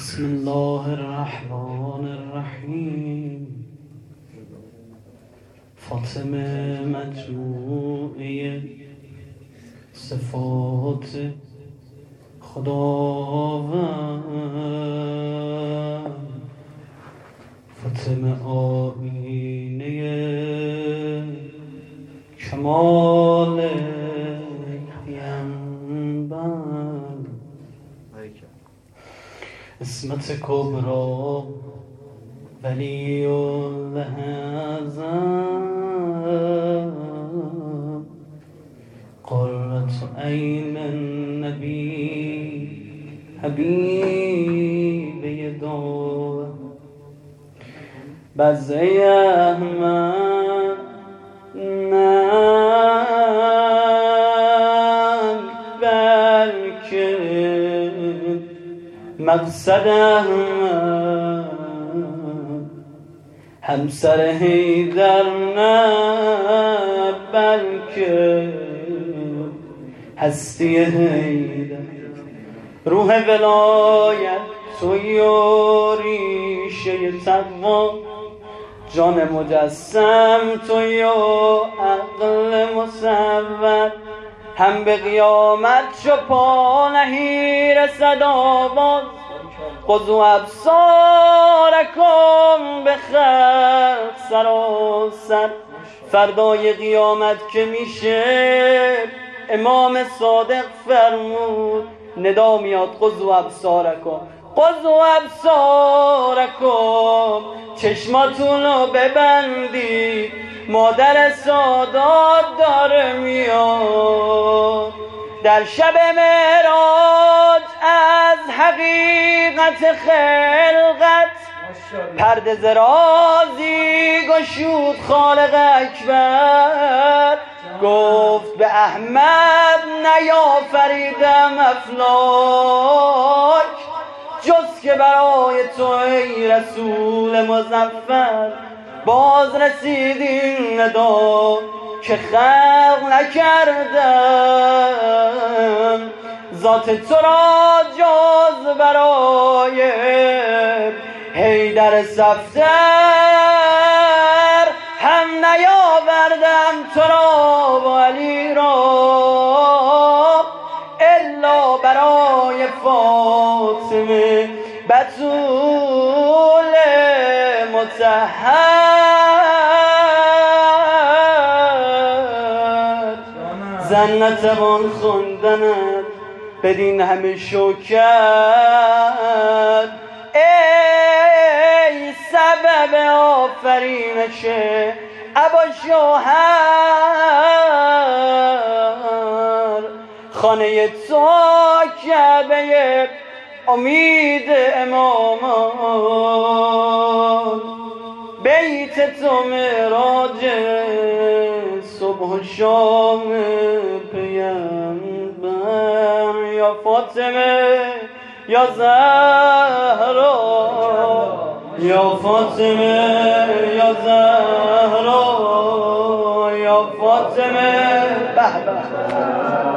بسم الله الرحمن الرحیم. فاطمه مجموعه صفات خداوند. فاطمه آینه کمال اسمت کبرا ولی اعظم قرة عین النبی حبیب دو بزه احمد. مقصد همسر هیدر نه بلکه هستی هیدر روح ولایت توی و ریشه تقوا جان مجسم توی و عقل مصور. هم به قیامت چو پا نهی رسد آواز. قضو ابصارکم به خلق سراسر فردای قیامت که میشه امام صادق فرمود ندا میاد قضو ابصارکم قضو ابصارکم چشماتون رو ببندید مادر سادات داره میاد. در شب از حقیقت خلقت. پرده زرازی گشود خالق اکبر. گفت به احمد نیافریدم افلاک. جز که برای تو ای رسول مزفر باز رسید این ندا که خلق نکردم. ذات تو را جز برای حیدر سفتر هم نیاوردم تو را و علی را الا برای فاطمه بطول متحر زن نتوان خوندنت بدین همه شوکت ای سبب آفرینش ابا شوهر. خانه تو کعبه امید امامان بیت تو مراج صبح و شام فاطمه یا زهرا یا فاطمه یا زهرا یا فاطمه. به به